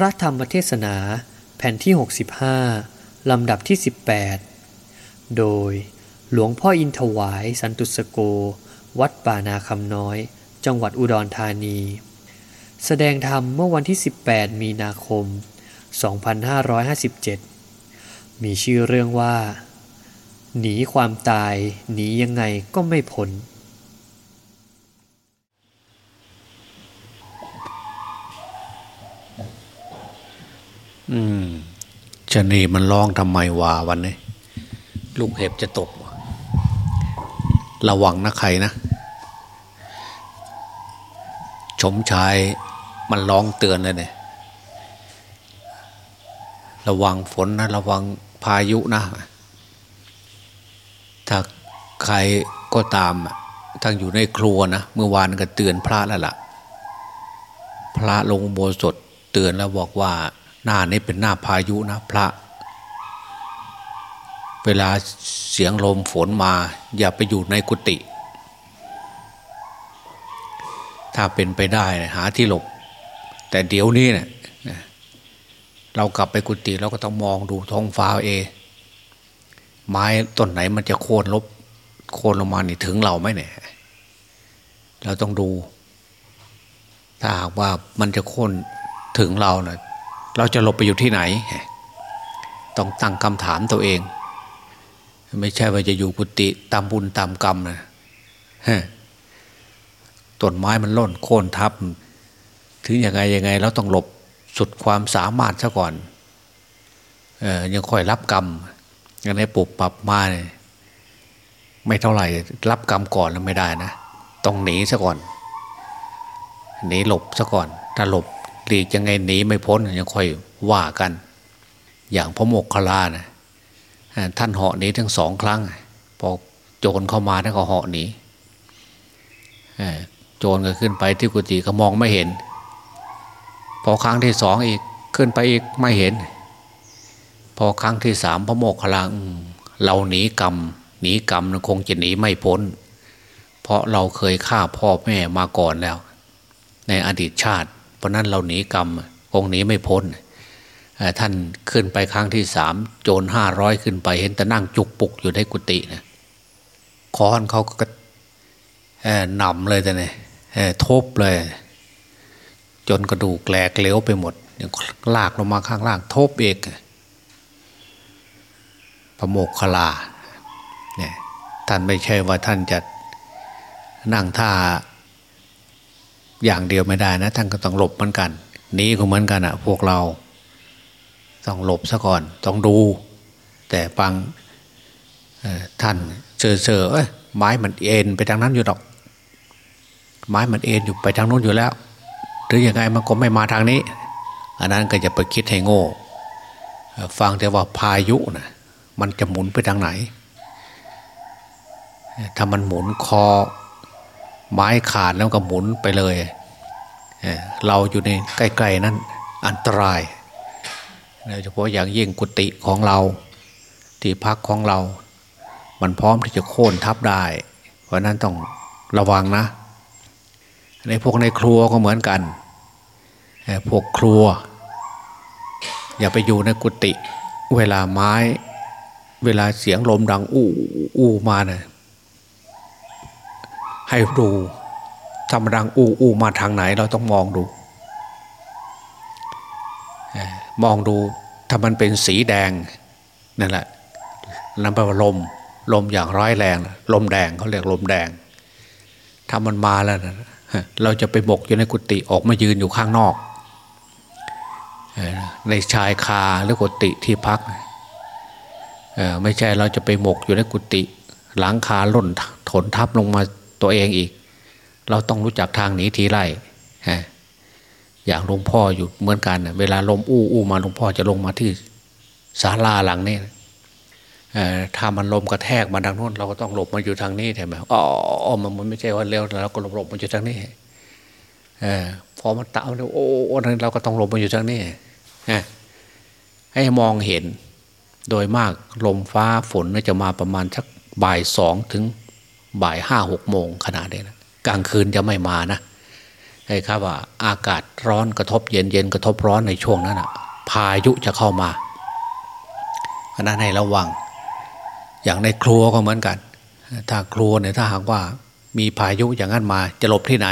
พระธรรมเทศนาแผ่นที่ 65 ลำดับที่ 18 โดยหลวงพ่ออินถวายสันตุสโก วัดป่านาคำน้อย จังหวัดอุดรธานี แสดงธรรมเมื่อวันที่ 18 มีนาคม 2557 มีชื่อเรื่องว่า หนีความตายหนียังไงก็ไม่พ้น ชะนีมันร้องทำไมวาวันนี้ ลูกเห็บจะตก ระวังนะใครนะ ชมชายมันร้องเตือนเลยเนี่ย ระวังฝนนะ ระวังพายุนะ ถ้าใครก็ตามทั้งอยู่ในครัวนะ เมื่อวานก็เตือนพระแล้วล่ะ พระลงโบสถเตือนแล้วบอกว่า หน้านี้เป็นหน้าพายุนะพระ เวลาเสียงลมฝนมา อย่าไปอยู่ในกุฏิถ้าเป็นไปได้หาที่หลบ แต่เดี๋ยวนี้เนะี่ยเรากลับไปกุฏิเราก็ต้องมองดูท้องฟ้าเอ ไม้ต้นไหนมันจะโค่นลบโค่นลงมานี่ถึงเราไหมเนี่ย เราต้องดู ถ้าหากว่ามันจะโค่นถึงเราเนะ่ย เราจะหลบไปอยู่ที่ไหน ต้องตั้งคำถามตัวเอง ไม่ใช่ว่าจะอยู่กุฏิตามบุญตามกรรมนะต้นไม้มันล่นโค่นทับ ถึงยังไงยังไงเราต้องหลบสุดความสามารถซะก่อนเออยังค่อยรับกรรมยังได้ปรับปรับมาเนี่ยไม่เท่าไหร่รับกรรมก่อนแล้วไม่ได้นะ ต้องหนีซะก่อน หนีหลบซะก่อน ถ้าหลบ หลีกยังไงหนีไม่พ้นยังค่อยว่ากัน อย่างพระโมกขลานะท่านเหาะหนีทั้งสองครั้งพอโจรเข้ามาท่านก็เหาะหนีโจรก็ขึ้นไปที่กุฏิก็มองไม่เห็น พอครั้งที่สองอีกขึ้นไปอีกไม่เห็น พอครั้งที่สามพระโมกขลาเราหนีกรรมหนีกรรมคงจะหนีไม่พ้น เพราะเราเคยฆ่าพ่อแม่มาก่อนแล้ว ในอดีตชาติ เพราะนั้นเราหนีกรรมคงหนีไม่พ้นท่านขึ้นไปครั้งที่สามโจรห้าร้อยขึ้นไป เห็นแต่นั่งจุกปุกอยู่ในกุฏินะค้อนเขาก็หนำเลยแต่เนี่ยทบเลย จนกระดูกแหลกเลี้ยวไปหมดลากลงมาข้างล่างทบเอกพระโมกขลาเนี่ยท่านไม่ใช่ว่าท่านจะนั่งท่า อย่างเดียวไม่ได้นะท่านก็ต้องหลบเหมือนกันนี้ก็เหมือนกันอะพวกเรา ต้องหลบซะก่อน ต้องดู แต่บางท่านเจอเจอเอ้ยไม้มันเอ็นไปทางนั้นอยู่ดอก ไม้มันเอ็นอยู่ไปทางโน้นอยู่แล้วหรืออยังไงมันก็ไม่มาทางนี้ อันนั้นก็จะไปคิดให้โง่ ฟังแต่ว่าพายุนะมันจะหมุนไปทางไหน ถ้ามันหมุนคอ ไม้ขาดแล้วก็หมุนไปเลยเราอยู่ในใกล้ ๆ นั้นอันตรายโดยเฉพาะอย่างยิ่งกุฏิของเรา ที่พักของเรา มันพร้อมที่จะโค่นทับได้ เพราะนั้นต้องระวังนะ ในพวกในครัวก็เหมือนกันพวกครัว อย่าไปอยู่ในกุฏิเวลาไม้ เวลาเสียงลมดังอู้อู้มาเนะี่ย ให้ดูทำดังอูอูมาทางไหนเราต้องมองดู มองดูถ้ามันเป็นสีแดงนั่นแหละนั่นแปลว่าลม ลมอย่างร้ายแรง ลมแดงเขาเรียกลมแดง ถ้ามันมาแล้วนะเราจะไปบกอยู่ในกุฏิออกมายืนอยู่ข้างนอก ในชายคาหรือกุฏิที่พักไม่ใช่เราจะไปหมกอยู่ในกุฏิหลังคาล่นถนทับลงมา ตัวเองอีก เราต้องรู้จักทางหนีทีไล่อย่างหลวงพ่ออยู่เหมือนกันเวลาลมอู้อู้มาหลวงพ่อจะลงมาที่ศาลาหลังนี้ถ้ามันลมกระแทกมาทางโน้นเราก็ต้องหลบมาอยู่ทางนี้ใช่ไหมอ๋อมันไม่ใช่ว่าเร็วเราก็หลบหลบมาอยู่ทางนี้พอมันตามโอ้โอ้เราก็ต้องหลบมาอยู่ทางนี้ให้มองเห็นโดยมากลมฟ้าฝนจะมาประมาณสักบ่ายสองถึง บ่ายห้าหกโมงขนาดนี้นะกลางคืนจะไม่มานะให้ครับว่าอากาศร้อนกระทบเย็นเย็นกระทบร้อนในช่วงนั้นอะ พายุจะเข้ามาอันนั้นให้ระวัง อย่างในครัวก็เหมือนกัน ถ้าครัวเนี่ยถ้าหากว่ามีพายุอย่างนั้นมาจะหลบที่ไหน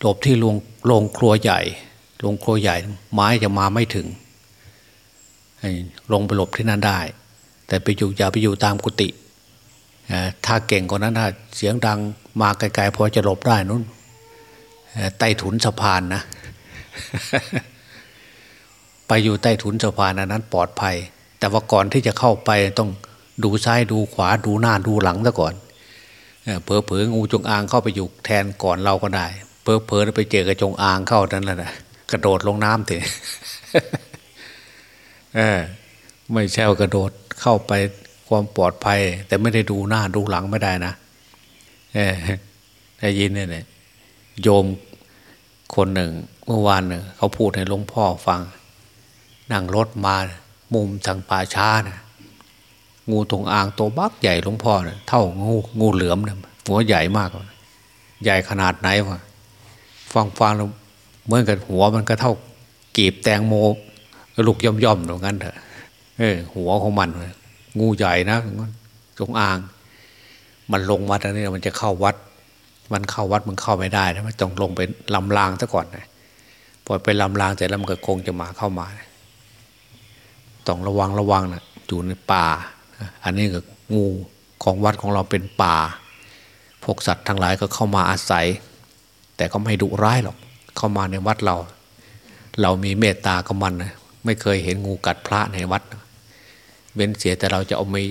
หลบที่โรงโรงครัวใหญ่โรงครัวใหญ่ ไม้จะมาไม่ถึงลงไปหลบที่นั่นได้ แต่ไปอยู่อย่าไปอยู่ตามกุฏิ ถ้าเก่งกว่านั้นถ้าเสียงดังมาไกลๆพอจะหลบได้นู้นใต้ถุนสะพานนะ ไปอยู่ใต้ถุนสะพานนั้น ปลอดภัย แต่ว่าก่อนที่จะเข้าไปต้องดูซ้ายดูขวาดูหน้าดูหลังซะก่อนเพอเพองูจงอางเข้าไปอยู่แทนก่อนเราก็ได้เพอเพอไปเจอกระจงอางเข้านั้นแหละกระโดดลงน้ำเถอะไม่ใช่กระโดดเข้าไป ความปลอดภัย แต่ไม่ได้ดูหน้าดูหลังไม่ได้นะเออได้ยินเนี่ยโยมคนหนึ่งเมื่อวานเนี่ยเขาพูดให้หลวงพ่อฟัง นั่งรถมามุมทางป่าช้านะงูตรงอ่างตัวบักใหญ่หลวงพ่อเนะ่ยเท่างูงูเหลือมเนี่ยหัวใหญ่มาก ใหญ่ขนาดไหนวะฟังฟังแล้วเหมือนกับหัวมันก็เท่ากีบแตงโมลูกย่อมย่อมตรงนั้นเถอะเออหัวของมัน งูใหญ่นะจงอ่าง มันลงมาตรงนี้มันจะเข้าวัด มันเข้าวัดมันเข้าไม่ได้นะมันต้องลงไปลำลางซะก่อนนะพอไปลำลางเสร็จแล้วมันก็คงจะมาเข้ามาต้องระวังระวังนะอยู่ในป่า อันนี้ก็งูของวัดของเราเป็นป่า พวกสัตว์ทั้งหลายก็เข้ามาอาศัย แต่ก็ไม่ดุร้ายหรอก เข้ามาในวัดเรา เรามีเมตตากับมันนะไม่เคยเห็นงูกัดพระในวัด เว้นเสียแต่เราจะเอาไม่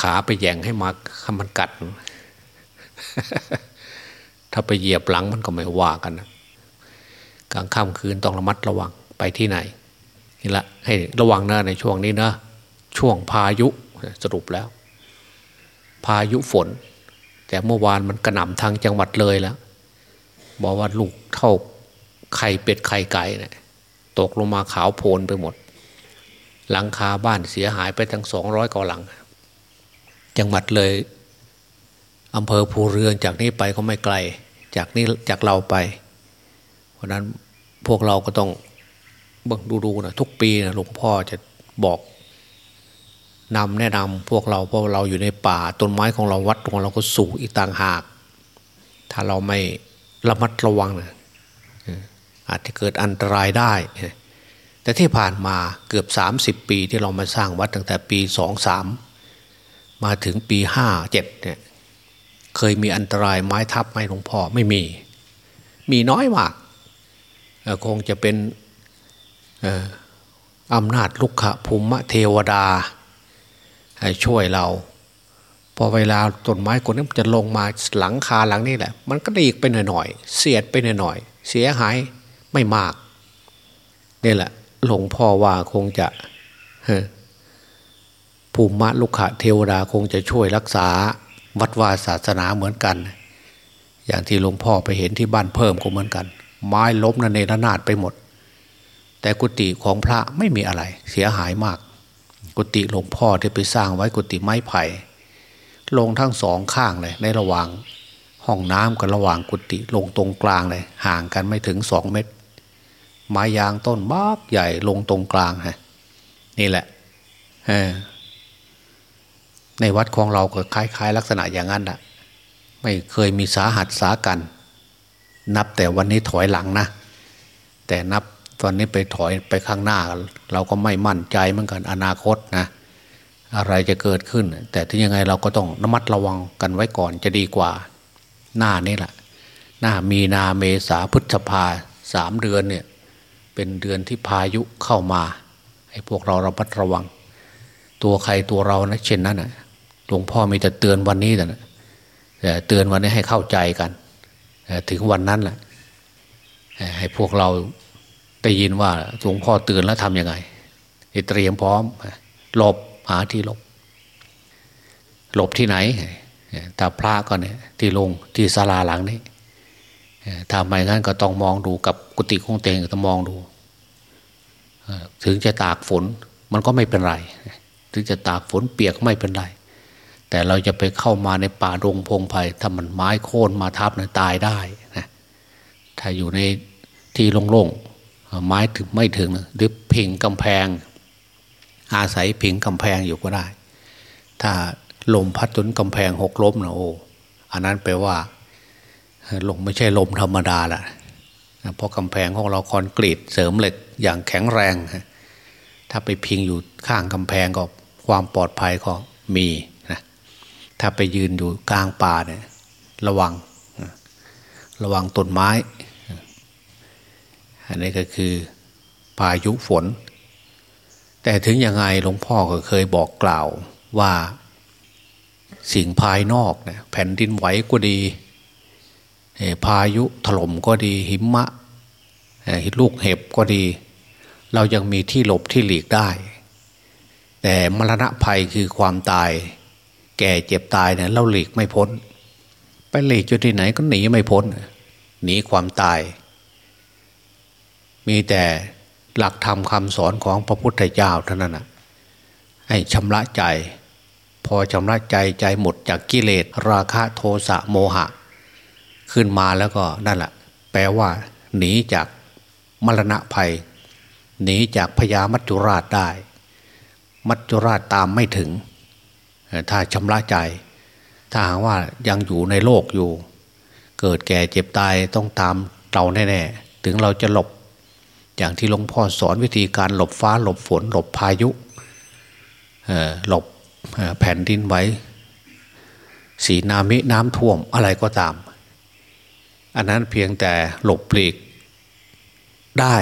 ขาไปแย่งให้มาให้มันกัด ถ้าไปเหยียบหลังมันก็ไม่ว่ากันนะกลางค่ำคืนต้องระมัดระวังไปที่ไหนนี่ละให้ระวังนะในช่วงนี้นะช่วงพายุสรุปแล้ว พายุฝน แต่เมื่อวานมันกระหน่ำทางจังหวัดเลยแล้วบอกว่าลูกเท่าไข่เป็ดไข่ไก่เนะี่ยตกลงมาขาวโพลนไปหมด หลังคาบ้านเสียหายไปทั้งสองร้อยกว่าหลัง จังหวัดเลยอำเภอภูเรือนจากนี้ไปก็ไม่ไกล จากนี้จากเราไป เพราะนั้นพวกเราก็ต้องเบิ่งดูๆนะทุกปีนะหลวงพ่อจะบอกนำแนะนำพวกเราเพราะเราอยู่ในป่าต้นไม้ของเราวัดของเราก็สูงอีกต่างหาก ถ้าเราไม่ระมัดระวังนะอาจจะเกิดอันตรายได้ แต่ที่ผ่านมาเกือบ 30 ปีที่เรามาสร้างวัดตั้งแต่ปีสองสามมาถึงปีห้าเจ็ดเนี่ยเคยมีอันตรายไม้ทับไม้หลวงพ่อไม่มี มีน้อยมากคงจะเป็นอำนาจลุกขะภูมิเทวดาช่วยเรา พอเวลาต้นไม้คนนี้จะลงมาหลังคาหลังนี่แหละ มันก็ดีกไปหน่อยๆเสียดไปหน่อยๆเสียหายไม่มากนี่แหละ หลวงพ่อว่าคงจะภูมิลุกขะเทวดาคงจะช่วยรักษาวัดวาศาสนาเหมือนกัน อย่างที่หลวงพ่อไปเห็นที่บ้านเพิ่มก็เหมือนกัน ไม้ล้มนันเนรนาดไปหมด แต่กุฏิของพระไม่มีอะไร เสียหายมาก กุฏิหลวงพ่อที่ไปสร้างไว้กุฏิไม้ไผ่ลงทั้งสองข้างเลย ในระหว่างห้องน้ำกับระหว่างกุฏิลงตรงกลางเลย ห่างกันไม่ถึงสองเมตร ไม้ยางต้นบ้าใหญ่ลงตรงกลางฮะนี่แหละในวัดของเราก็คล้าย ๆ ลักษณะอย่างนั้นแหะไม่เคยมีสาหัสสากัน นับแต่วันนี้ถอยหลังนะแต่นับตอนนี้ไปถอยไปข้างหน้า เราก็ไม่มั่นใจเหมือนกันอนาคตนะอะไรจะเกิดขึ้น แต่ที่ยังไงเราก็ต้องระมัดระวังกันไว้ก่อนจะดีกว่า หน้านี่แหละหน้ามีนาเมษาพฤษภาสามเดือนเนี่ย เป็นเดือนที่พายุเข้ามาให้พวกเราระมัดระวัง ตัวใครตัวเรานะเช่นนั้นนะหลวงพ่อมีแต่เตือนวันนี้แต่แต่เตือนวันนี้ให้เข้าใจกันถึงวันนั้นแหละให้พวกเราได้ยินว่าหลวงพ่อเตือนแล้วทำยังไงเตรียมพร้อมหลบหาที่หลบ หลบที่ไหนถ้าพระก็เนี่ยที่ลงที่ศาลาหลังนี้ ถ้าไม่งั้นก็ต้องมองดูกับกุฏิของเตงต้องมองดู ถึงจะตากฝนมันก็ไม่เป็นไร ถึงจะตากฝนเปียกไม่เป็นไร แต่เราจะไปเข้ามาในป่ารงพงไพ่ถ้ามันไม้โค่นมาทับเนี่ยตายได้นะถ้าอยู่ในที่โล่งๆไม้ถึงไม่ถึงหรือพิงกำแพง อาศัยพิงกำแพงอยู่ก็ได้ ถ้าลมพัดจนกำแพงหกล้มนะโอ้อันนั้นแปลว่า ลมไม่ใช่ลมธรรมดาล่ะเพราะกำแพงของเราคอนกรีตเสริมเหล็กอย่างแข็งแรง ถ้าไปพิงอยู่ข้างกำแพงก็ความปลอดภัยก็มีนะถ้าไปยืนอยู่กลางป่าเนี่ยระวังระวังต้นไม้ อันนี้ก็คือพายุฝน แต่ถึงยังไงหลวงพ่อก็เคยบอกกล่าวว่าสิ่งภายนอกเนี่ยแผ่นดินไหวก็ดี พายุถล่มก็ดีหิมะลูกเห็บก็ดี เรายังมีที่หลบที่หลีกได้ แต่มรณะภัยคือความตาย แก่เจ็บตายเนี่ยเราหลีกไม่พ้น ไปหลีกอยู่ที่ไหนก็หนีไม่พ้น หนีความตาย มีแต่หลักธรรมคำสอนของพระพุทธเจ้าเท่านั้นนะให้ชำระใจ พอชำระใจใจหมดจากกิเลสราคะโทสะโมหะ ขึ้นมาแล้วก็นั่นแหละแปลว่า หนีจากมรณะภัย หนีจากพญามัจจุราชได้ มัจจุราชตามไม่ถึง ถ้าชำระใจ ถ้าหากว่ายังอยู่ในโลกอยู่ เกิดแก่เจ็บตายต้องตามเราแน่ๆ ถึงเราจะหลบ อย่างที่หลวงพ่อสอนวิธีการหลบฟ้าหลบฝน หลบพายุหลบแผ่นดินไหวสีนามิน้ำท่วมอะไรก็ตาม อันนั้นเพียงแต่หลบปลีก ได้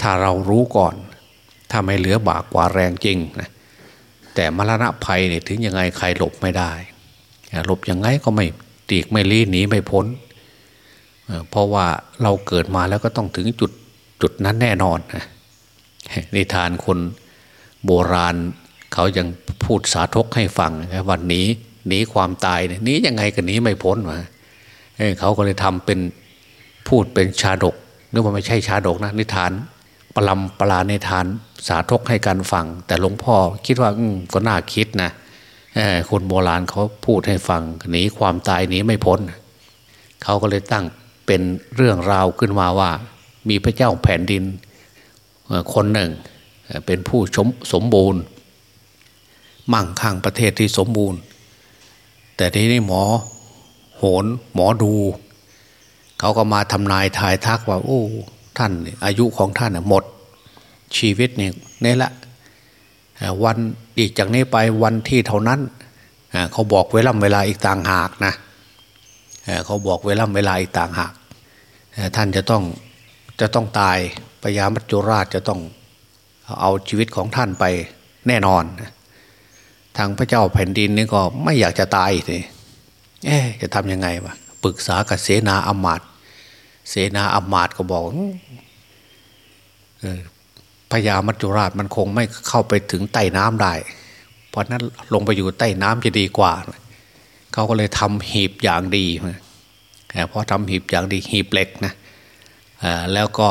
ถ้าเรารู้ก่อน ถ้าไม่เหลือบากกว่าแรงจริงนะแต่มรณะภัยเนี่ยถึงยังไงใครหลบไม่ได้หลบยังไงก็ไม่ตีกไม่ลี้หนีไม่พ้น เพราะว่าเราเกิดมาแล้วก็ต้องถึงจุดจุดนั้นแน่นอนนิทานคนโบราณเขายังพูดสาธกให้ฟังนะวันนี้หนีความตายเนี่ยหนียังไงก็หนีไม่พ้นวะ เขาก็เลยทำเป็นพูดเป็นชาดกนึกว่าไม่ใช่ชาดกนะนิทานปลำปลาในทานสาธกให้การฟัง แต่หลวงพ่อคิดว่าก็น่าคิดนะคนโบราณเขาพูดให้ฟังหนีความตายหนีไม่พ้น เขาก็เลยตั้งเป็นเรื่องราวขึ้นมาว่า มีพระเจ้าแผ่นดินคนหนึ่ง เป็นผู้สมบูรณ์ มั่งคั่งประเทศที่สมบูรณ์ แต่ทีนี้หมอ โหนหมอดู เขาก็มาทำนายทายทักว่าโอ้ท่านอายุของท่านหมด ชีวิตเนี่ยนี่แหละวันอีกจากนี้ไปวันที่เท่านั้น เขาบอกเวลาเวลาอีกต่างหากนะเขาบอกเวลาเวลาอีกต่างหาก ท่านจะต้องจะต้องตายพญามัจจุราชจะต้องเอาชีวิตของท่านไปแน่นอน ทางพระเจ้าแผ่นดินนี่ก็ไม่อยากจะตายเลย เอ๊จะทำยังไงวะปรึกษากับเสนาอมาตเสนาอมาตก็บอกพญามัจจุราชมันคงไม่เข้าไปถึงใต้น้ำได้ เพราะนั้นลงไปอยู่ใต้น้ำจะดีกว่า เขาก็เลยทำหีบอย่างดีเพราะทำหีบอย่างดีหีบเหล็กนะแล้วก็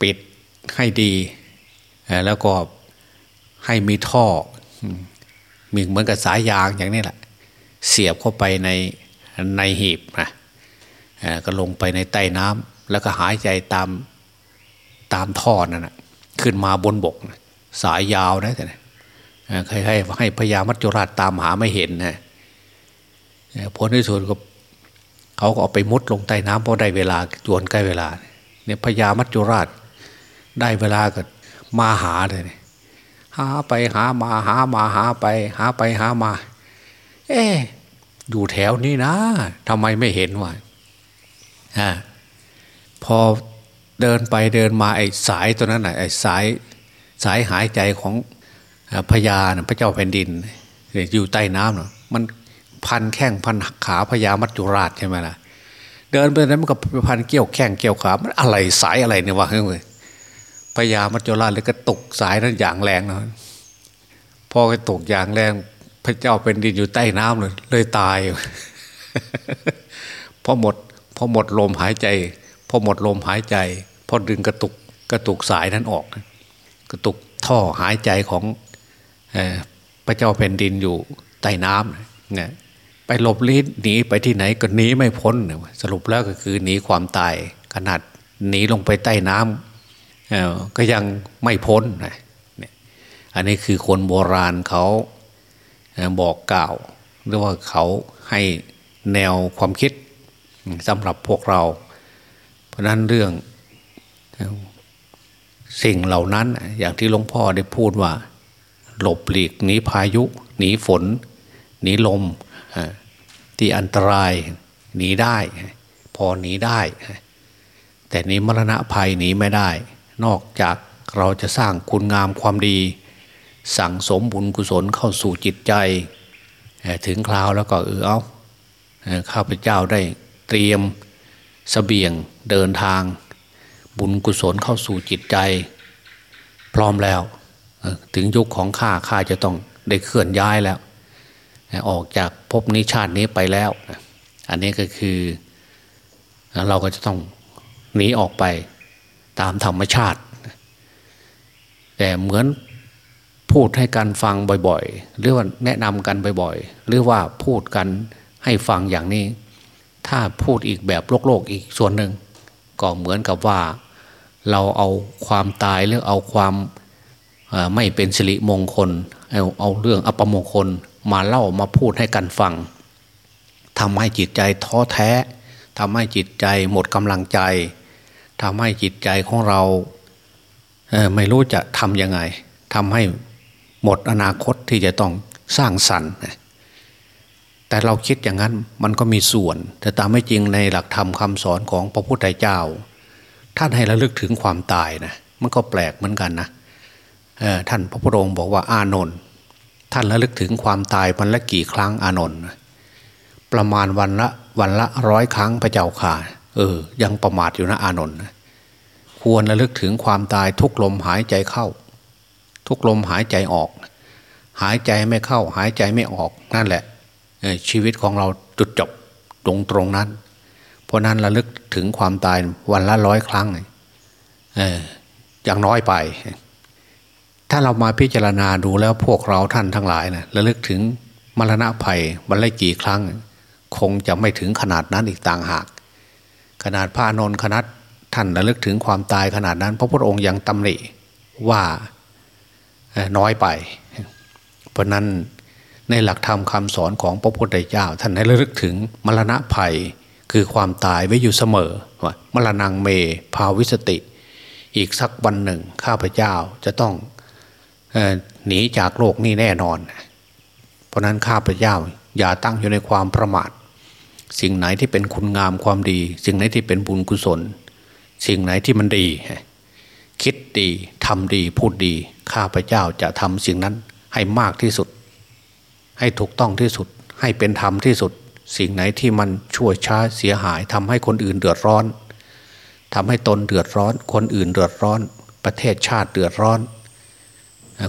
ปิดให้ดี แล้วก็ให้มีท่อมีเหมือนกับสายยางอย่างนี้แหละ เสียบเข้าไปในในหีบนะก็ลงไปในใต้น้ำแล้วก็หายใจตามตามท่อนั่นนะขึ้นมาบนบกสายยาวนะแต่ให้ให้ให้พญามัจจุราชตามหาไม่เห็นนะผลที่สุดก็เขาก็เอาไปมุดลงใต้น้ำเพราะได้เวลาจวนใกล้เวลาเนี่ยพญามัจจุราช ได้เวลาก็มาหาเลยหาไปหามาหามาหาไป หาไปหามา เอ๊อยู่แถวนี้นะทำไมไม่เห็นวะอ่าพอเดินไปเดินมาไอ้สายตัวนั้นไอ้สายสายหายใจของพญาพระเจ้าแผ่นดินอยู่ใต้น้ำเนาะมันพันแข้งพันขาพญามัจจุราชใช่ไหมล่ะเดินไปนั้นมันก็พันเกี่ยวแข้งเกี่ยวขามันอะไรสายอะไรเนี่ยวะเฮ้ยพญามัจจุราชเลยก็ตกสายนั้นอย่างแรงนะพอไปตกอย่างแรง พระเจ้าเป็นดินอยู่ใต้น้ำเลยเลยตายพอหมดพอหมดลมหายใจพอหมดลมหายใจพอดึงกระตุกกระตุกสายนั้นออก กระตุกท่อหายใจของพระเจ้าแผ่นดินอยู่ใต้น้ำเนี่ยไปหลบลี้หนีไปที่ไหนก็หนีไม่พ้น สรุปแล้วก็คือหนีความตายขนาดหนีลงไปใต้น้ำก็ยังไม่พ้นนะอันนี้คือคนโบราณเขา บอกกล่าว หรือว่าเขาให้แนวความคิดสำหรับพวกเรา เพราะนั้นเรื่องสิ่งเหล่านั้นอย่างที่หลวงพ่อได้พูดว่า หลบหลีกหนีพายุ หนีฝน หนีลม ที่อันตรายหนีได้ พอหนีได้ แต่นี้มรณะภัยหนีไม่ได้ นอกจากเราจะสร้างคุณงามความดี สั่งสมบุญกุศลเข้าสู่จิตใจ ถึงคราวแล้วก็เออเอาข้าพเจ้าได้เตรียมสเสบียงเดินทาง บุญกุศลเข้าสู่จิตใจ พร้อมแล้ว ถึงยุคของข้าข้าจะต้องได้เคลื่อนย้ายแล้ว ออกจากภพนิชาตินี้ไปแล้ว อันนี้ก็คือเราก็จะต้องหนีออกไปตามธรรมชาติ แต่เหมือน พูดให้กันฟังบ่อยๆ หรือว่าแนะนำกันบ่อยๆ หรือว่าพูดกันให้ฟังอย่างนี้ ถ้าพูดอีกแบบโลกโลกอีกส่วนหนึ่งก็เหมือนกับว่าเราเอาความตายหรือเอาความไม่เป็นสิริมงคล เอาเอาเรื่องอัปมงคลมาเล่ามาพูดให้กันฟังทำให้จิตใจท้อแท้ทำให้จิตใจหมดกำลังใจทำให้จิตใจของเราไม่รู้จะทำยังไงทำให้ หมดอนาคตที่จะต้องสร้างสรรค์ แต่เราคิดอย่างนั้นมันก็มีส่วน แต่ตามไม่จริงในหลักธรรมคำสอนของพระพุทธเจ้า ท่านให้ระลึกถึงความตายนะมันก็แปลกเหมือนกันนะท่านพระพุทธองค์บอกว่าอานนท์ท่านระลึกถึงความตายวันละกี่ครั้งอานนท์ประมาณวันละวันละร้อยครั้งพระเจ้าค่ะ เออ ยังประมาทอยู่นะอานนท์ควรระลึกถึงความตายทุกลมหายใจเข้า ทุกลมหายใจออก หายใจไม่เข้า หายใจไม่ออกนั่นแหละชีวิตของเราจุดจบตรงตรงนั้น เพราะนั้นระลึกถึงความตายวันละร้อยครั้งอออย่างน้อยไป ถ้าเรามาพิจารณาดูแล้วพวกเราท่านทั้งหลายนะระลึกถึงมรณะภัยวันละกี่ครั้ง คงจะไม่ถึงขนาดนั้นอีกต่างหาก ขนาดพระนนท์คณะท่านระลึกถึงความตายขนาดนั้น พระพุทธองค์ยังตำหนิว่า น้อยไป เพราะนั้นในหลักธรรมคำสอนของพระพุทธเจ้าท่านให้ระลึกถึงมรณะภัยคือความตายไว้อยู่เสมอว่ามรณงเม ภาวิสติ อีกสักวันหนึ่งข้าพเจ้าจะต้องหนีจากโลกนี้แน่นอน เพราะนั้นข้าพเจ้าอย่าตั้งอยู่ในความประมาท สิ่งไหนที่เป็นคุณงามความดี สิ่งไหนที่เป็นบุญกุศล สิ่งไหนที่มันดี คิดดีทำดีพูดดี ข้าพเจ้าจะทำสิ่งนั้นให้มากที่สุด ให้ถูกต้องที่สุด ให้เป็นธรรมที่สุด สิ่งไหนที่มันชั่วช้าเสียหายทำให้คนอื่นเดือดร้อน ทำให้ตนเดือดร้อน คนอื่นเดือดร้อน ประเทศชาติเดือดร้อน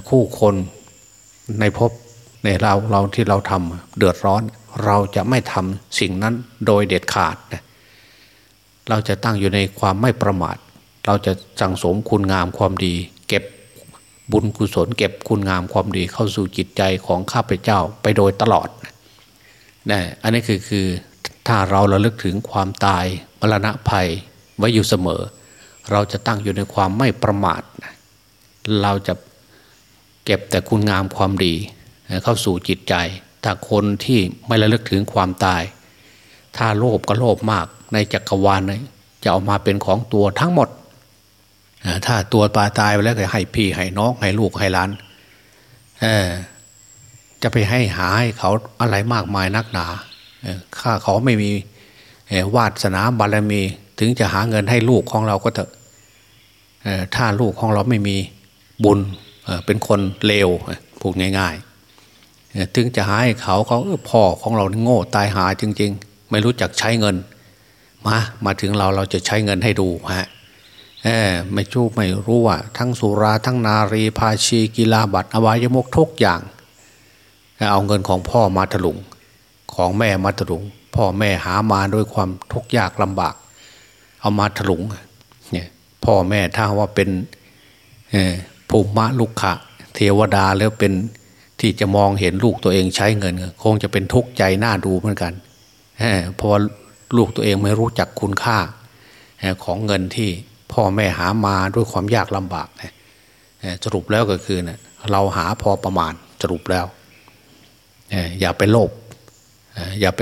คู่คนในภพในเราเราที่เราทำเดือดร้อน เราจะไม่ทำสิ่งนั้นโดยเด็ดขาด เราจะตั้งอยู่ในความไม่ประมาท เราจะสังสมคุณงามความดี เก็บ บุญกุศลเก็บคุณงามความดีเข้าสู่จิตใจของข้าพเจ้าไปโดยตลอดนะอันนี้คือคือถ้าเราระลึกถึงความตายมรณะภัยไว้อยู่เสมอ เราจะตั้งอยู่ในความไม่ประมาท เราจะเก็บแต่คุณงามความดี เข้าสู่จิตใจ ถ้าคนที่ไม่ระลึกถึงความตาย ถ้าโลภก็โลภมากในจักรวาลเลยจะเอามาเป็นของตัวทั้งหมด ถ้าตัวปลาตายไปแล้วก็ให้พี่ให้น้องให้ลูกให้หลานจะไปให้หาให้เขาอะไรมากมายนักหนาข้าเขาไม่มีวาสนาบารมี ถึงจะหาเงินให้ลูกของเราก็เถอะถ้าลูกของเราไม่มีบุญเป็นคนเลวพูดง่ายๆ ถึงจะหาให้เขาเขาพ่อของเราโง่ตายหาจริง ๆ ไม่รู้จักใช้เงิน มามาถึงเราเราจะใช้เงินให้ดูฮะ ไม่ชู้ไม่รู้ว่า ทั้งสุราทั้งนารีภาชีกีฬาบัตรอวัยมกทุกอย่าง เอาเงินของพ่อมาถลุง ของแม่มาถลุง พ่อแม่หามาด้วยความทุกข์ยากลำบาก เอามาถลุงเนี่ยพ่อแม่ถ้าว่าเป็นภูมิลุกขะ เทวดาแล้วเป็นทที่จะมองเห็นลูกตัวเองใช้เงิน คงจะเป็นทุกข์ใจหน้าดูเหมือนกันเพราะว่าลูกตัวเองไม่รู้จักคุณค่าของเงินที่ พ่อแม่หามาด้วยความยากลำบากสรุปแล้วก็คือเนี่ยเราหาพอประมาณสรุปแล้ว อย่าไปโลภอย่าไป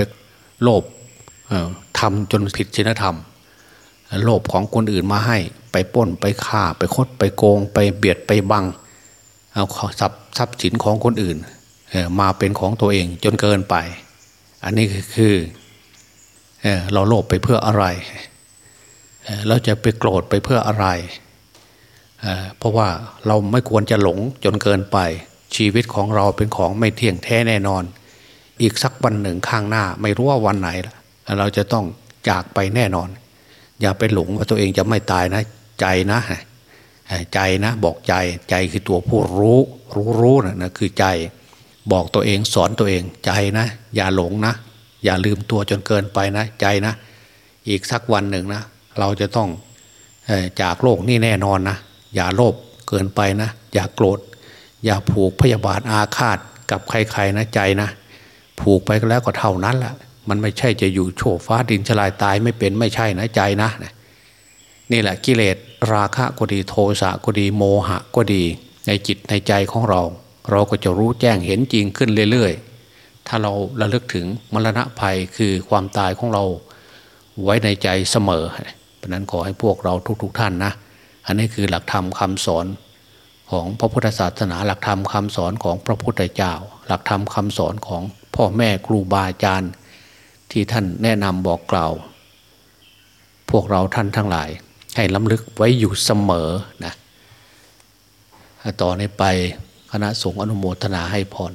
โลภทำจนผิดศีลธรรม โลภของคนอื่นมาให้ ไปป้นไปฆ่า ไปคดไปโกง ไปเบียดไปบังเอาทรัพย์ทรัพย์สินของคนอื่น มาเป็นของตัวเองจนเกินไป อันนี้คือเราโลภไปเพื่ออะไร เราจะไปโกรธไปเพื่ออะไร เพราะว่าเราไม่ควรจะหลงจนเกินไป ชีวิตของเราเป็นของไม่เที่ยงแท้แน่นอน อีกสักวันหนึ่งข้างหน้า ไม่รู้ว่าวันไหน เราจะต้องจากไปแน่นอน อย่าไปหลงว่าตัวเองจะไม่ตายนะ ใจนะใจนะบอกใจใจคือตัวผู้รู้ รู้รู้นะนะคือใจ บอกตัวเองสอนตัวเองใจนะ อย่าหลงนะ อย่าลืมตัวจนเกินไปนะ ใจนะ อีกสักวันหนึ่งนะ เราจะต้องจากโลกนี่แน่นอนนะ อย่าโลภเกินไปนะ อย่าโกรธ อย่าผูกพยาบาทอาฆาตกับใครๆนะใจนะ ผูกไปก็แล้วก็เท่านั้นแหละมันไม่ใช่จะอยู่โชฟ้าดินชลายตายไม่เป็นไม่ใช่นะใจนะ นี่แหละกิเลสราคะก็ดีโทสะก็ดีโมหะก็ดี ในจิตในใจของเรา เราก็จะรู้แจ้งเห็นจริงขึ้นเรื่อยๆ ถ้าเราระลึกถึงมรณะภัยคือความตายของเราไว้ในใจเสมอ ราะนั้นขอให้พวกเราทุกๆทท่านนะอันนี้คือหลักธรรมคาสอนของพระพุทธศาสนา หลักธรรมคาสอนของพระพุทธเจ้า หลักธรรมคาสอนของพ่อแม่ครูบาอาจารย์ ที่ท่านแนะนำบอกกล่าว พวกเราท่านทั้งหลาย ให้ล้ำลึกไว้อยู่เสมอนะต่อนนี้ไปคณะสงฆ์อนุโมทนาให้พร